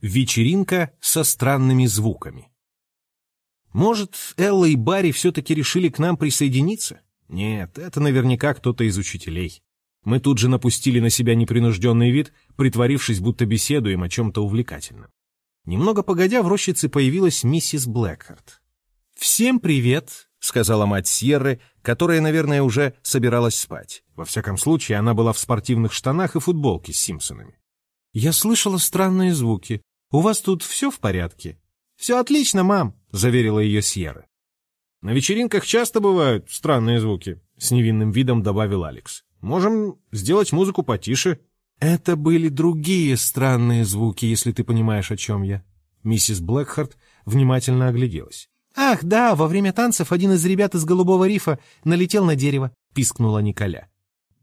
Вечеринка со странными звуками. Может, Элла и Барри все-таки решили к нам присоединиться? Нет, это наверняка кто-то из учителей. Мы тут же напустили на себя непринужденный вид, притворившись, будто беседуем о чем-то увлекательном. Немного погодя, в рощице появилась миссис Блэкхарт. «Всем привет!» — сказала мать Сьерры, которая, наверное, уже собиралась спать. Во всяком случае, она была в спортивных штанах и футболке с Симпсонами. «Я слышала странные звуки. У вас тут все в порядке?» «Все отлично, мам», — заверила ее Сьерра. «На вечеринках часто бывают странные звуки», — с невинным видом добавил Алекс. «Можем сделать музыку потише». «Это были другие странные звуки, если ты понимаешь, о чем я». Миссис Блэкхарт внимательно огляделась. «Ах, да, во время танцев один из ребят из Голубого рифа налетел на дерево», — пискнула Николя.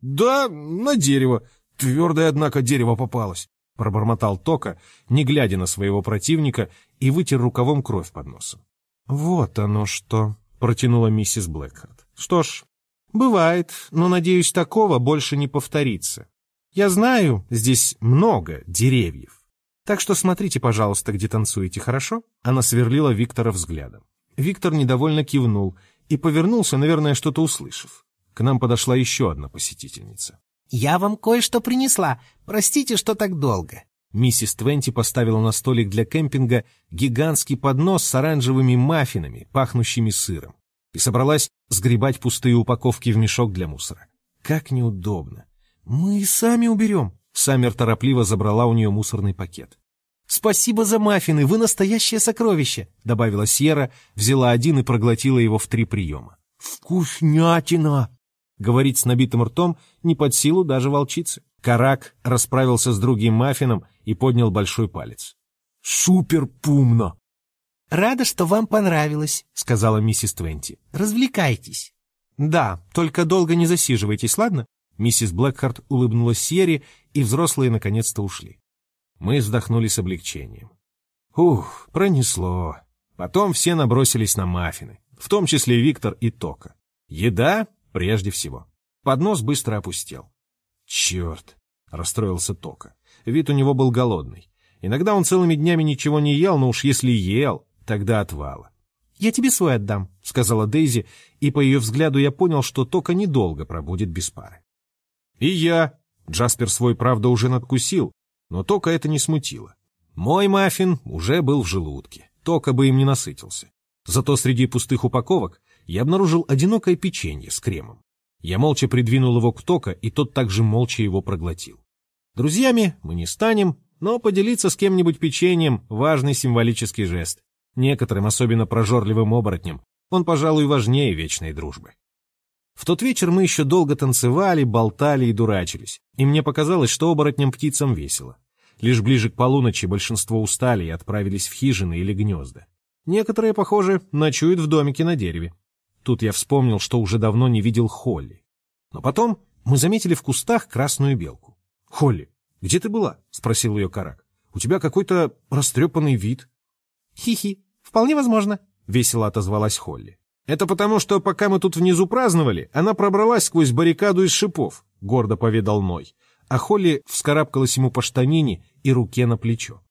«Да, на дерево. Твердое, однако, дерево попалось», — пробормотал Тока, не глядя на своего противника, и вытер рукавом кровь под носом. «Вот оно что», — протянула миссис Блэкхарт. «Что ж, бывает, но, надеюсь, такого больше не повторится. Я знаю, здесь много деревьев. Так что смотрите, пожалуйста, где танцуете, хорошо?» Она сверлила Виктора взглядом. Виктор недовольно кивнул и повернулся, наверное, что-то услышав. К нам подошла еще одна посетительница. «Я вам кое-что принесла. Простите, что так долго». Миссис Твенти поставила на столик для кемпинга гигантский поднос с оранжевыми маффинами, пахнущими сыром, и собралась сгребать пустые упаковки в мешок для мусора. Как неудобно. «Мы сами уберем». Саммер торопливо забрала у нее мусорный пакет. «Спасибо за маффины, вы настоящее сокровище», — добавила Сьерра, взяла один и проглотила его в три приема. «Вкуснятина!» Говорить с набитым ртом не под силу даже волчицы. Карак расправился с другим маффином и поднял большой палец. «Супер пумно!» «Рада, что вам понравилось», — сказала миссис Твенти. «Развлекайтесь». «Да, только долго не засиживайтесь, ладно?» Миссис Блэкхарт улыбнулась Сьерри, и взрослые наконец-то ушли. Мы вздохнули с облегчением. Ух, пронесло. Потом все набросились на маффины, в том числе Виктор и Тока. Еда прежде всего. Поднос быстро опустел. Черт, расстроился Тока. Вид у него был голодный. Иногда он целыми днями ничего не ел, но уж если ел, тогда отвала. «Я тебе свой отдам», — сказала Дейзи, и по ее взгляду я понял, что Тока недолго пробудет без пары. «И я». Джаспер свой, правда, уже надкусил, но Тока это не смутило. Мой маффин уже был в желудке, Тока бы им не насытился. Зато среди пустых упаковок я обнаружил одинокое печенье с кремом. Я молча придвинул его к Тока, и тот также молча его проглотил. Друзьями мы не станем, но поделиться с кем-нибудь печеньем — важный символический жест. Некоторым, особенно прожорливым оборотням, он, пожалуй, важнее вечной дружбы. В тот вечер мы еще долго танцевали, болтали и дурачились, и мне показалось, что оборотням-птицам весело. Лишь ближе к полуночи большинство устали и отправились в хижины или гнезда. Некоторые, похоже, ночуют в домике на дереве. Тут я вспомнил, что уже давно не видел Холли. Но потом мы заметили в кустах красную белку. — Холли, где ты была? — спросил ее Карак. — У тебя какой-то растрепанный вид. — Хи-хи, вполне возможно, — весело отозвалась Холли. «Это потому, что пока мы тут внизу праздновали, она пробралась сквозь баррикаду из шипов», — гордо поведал Ной. А Холли вскарабкалась ему по штанине и руке на плечо.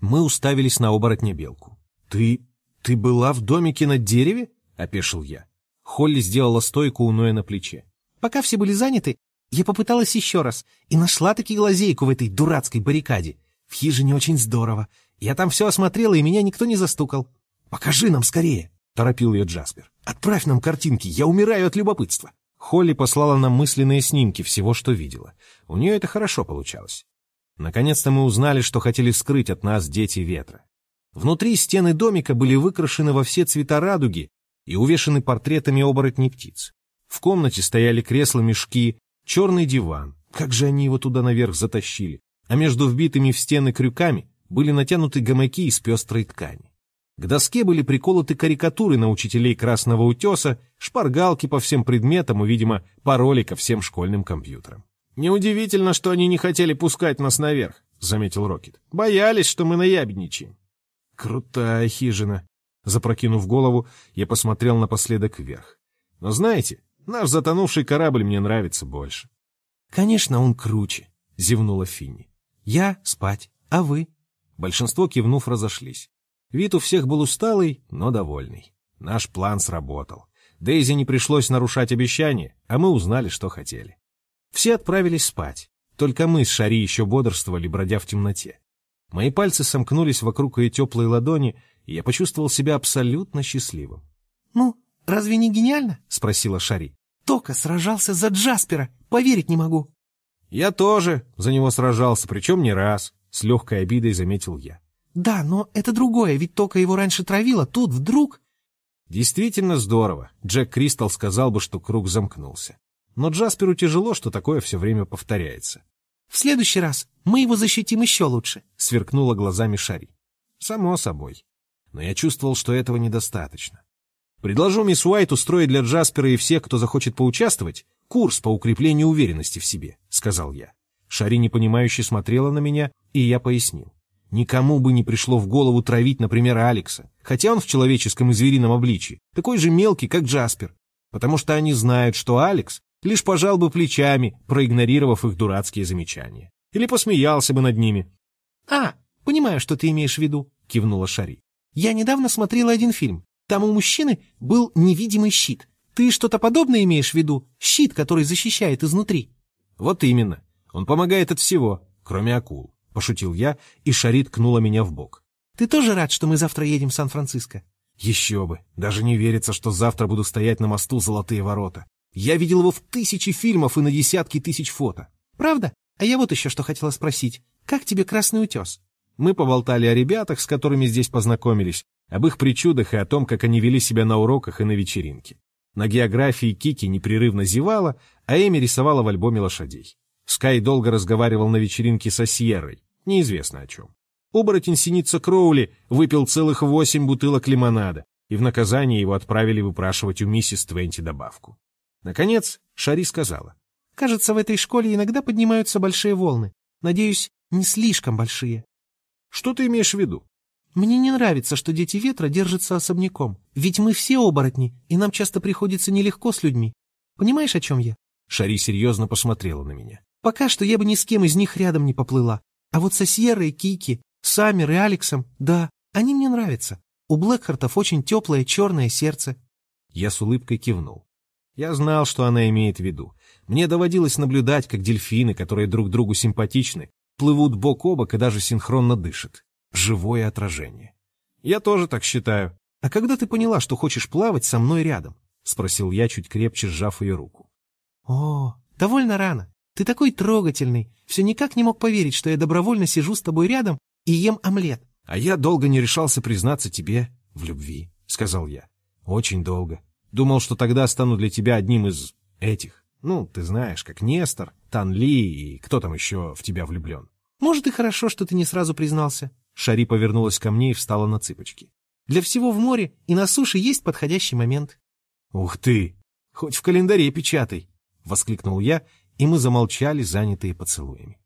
Мы уставились на оборотня белку. «Ты... ты была в домике на дереве?» — опешил я. Холли сделала стойку у Ноя на плече. «Пока все были заняты, я попыталась еще раз и нашла таки лазейку в этой дурацкой баррикаде. В хижине очень здорово. Я там все осмотрела, и меня никто не застукал. Покажи нам скорее!» — торопил ее Джаспер. Отправь нам картинки, я умираю от любопытства. Холли послала нам мысленные снимки всего, что видела. У нее это хорошо получалось. Наконец-то мы узнали, что хотели скрыть от нас дети ветра. Внутри стены домика были выкрашены во все цвета радуги и увешаны портретами оборотней птиц. В комнате стояли кресла-мешки, черный диван. Как же они его туда наверх затащили? А между вбитыми в стены крюками были натянуты гамаки из пестрой ткани. К доске были приколоты карикатуры на учителей Красного Утеса, шпаргалки по всем предметам и, видимо, пароли ко всем школьным компьютерам. «Неудивительно, что они не хотели пускать нас наверх», — заметил Рокет. «Боялись, что мы наябедничаем». «Крутая хижина». Запрокинув голову, я посмотрел напоследок вверх. «Но знаете, наш затонувший корабль мне нравится больше». «Конечно, он круче», — зевнула Финни. «Я спать, а вы?» Большинство, кивнув, разошлись. Вид у всех был усталый, но довольный. Наш план сработал. Дейзи не пришлось нарушать обещание, а мы узнали, что хотели. Все отправились спать. Только мы с Шари еще бодрствовали, бродя в темноте. Мои пальцы сомкнулись вокруг ее теплой ладони, и я почувствовал себя абсолютно счастливым. «Ну, разве не гениально?» — спросила Шари. «Тока сражался за Джаспера, поверить не могу». «Я тоже за него сражался, причем не раз», — с легкой обидой заметил я. «Да, но это другое, ведь Тока его раньше травила, тут вдруг...» Действительно здорово. Джек Кристал сказал бы, что круг замкнулся. Но Джасперу тяжело, что такое все время повторяется. «В следующий раз мы его защитим еще лучше», — сверкнула глазами Шари. «Само собой. Но я чувствовал, что этого недостаточно. Предложу мисс Уайт устроить для Джаспера и всех, кто захочет поучаствовать, курс по укреплению уверенности в себе», — сказал я. Шари непонимающе смотрела на меня, и я пояснил. Никому бы не пришло в голову травить, например, Алекса, хотя он в человеческом и зверином обличии, такой же мелкий, как Джаспер, потому что они знают, что Алекс лишь пожал бы плечами, проигнорировав их дурацкие замечания. Или посмеялся бы над ними. — А, понимаю, что ты имеешь в виду, — кивнула Шари. — Я недавно смотрела один фильм. Там у мужчины был невидимый щит. Ты что-то подобное имеешь в виду? Щит, который защищает изнутри. — Вот именно. Он помогает от всего, кроме акул. Пошутил я, и Шари ткнула меня в бок. — Ты тоже рад, что мы завтра едем в Сан-Франциско? — Еще бы. Даже не верится, что завтра буду стоять на мосту Золотые ворота. Я видел его в тысячи фильмов и на десятки тысяч фото. Правда? А я вот еще что хотела спросить. Как тебе Красный Утес? Мы поболтали о ребятах, с которыми здесь познакомились, об их причудах и о том, как они вели себя на уроках и на вечеринке. На географии Кики непрерывно зевала, а Эми рисовала в альбоме лошадей. Скай долго разговаривал на вечеринке со Сьеррой, неизвестно о чем. Оборотень синица Кроули выпил целых восемь бутылок лимонада, и в наказание его отправили выпрашивать у миссис Твенти добавку. Наконец, Шари сказала. «Кажется, в этой школе иногда поднимаются большие волны. Надеюсь, не слишком большие». «Что ты имеешь в виду?» «Мне не нравится, что дети ветра держатся особняком. Ведь мы все оборотни, и нам часто приходится нелегко с людьми. Понимаешь, о чем я?» Шари серьезно посмотрела на меня. «Пока что я бы ни с кем из них рядом не поплыла. А вот со Сьеррой, Кики, Саммер и Алексом, да, они мне нравятся. У Блэкхартов очень теплое черное сердце». Я с улыбкой кивнул. Я знал, что она имеет в виду. Мне доводилось наблюдать, как дельфины, которые друг другу симпатичны, плывут бок о бок и даже синхронно дышат. Живое отражение. Я тоже так считаю. А когда ты поняла, что хочешь плавать со мной рядом? Спросил я, чуть крепче сжав ее руку. О, довольно рано. Ты такой трогательный. Все никак не мог поверить, что я добровольно сижу с тобой рядом и ем омлет. А я долго не решался признаться тебе в любви, сказал я. Очень долго. Думал, что тогда стану для тебя одним из этих. Ну, ты знаешь, как Нестор, Тан Ли и кто там еще в тебя влюблен. Может, и хорошо, что ты не сразу признался. Шари повернулась ко мне и встала на цыпочки. Для всего в море и на суше есть подходящий момент. Ух ты! Хоть в календаре печатай! Воскликнул я, и мы замолчали, занятые поцелуями.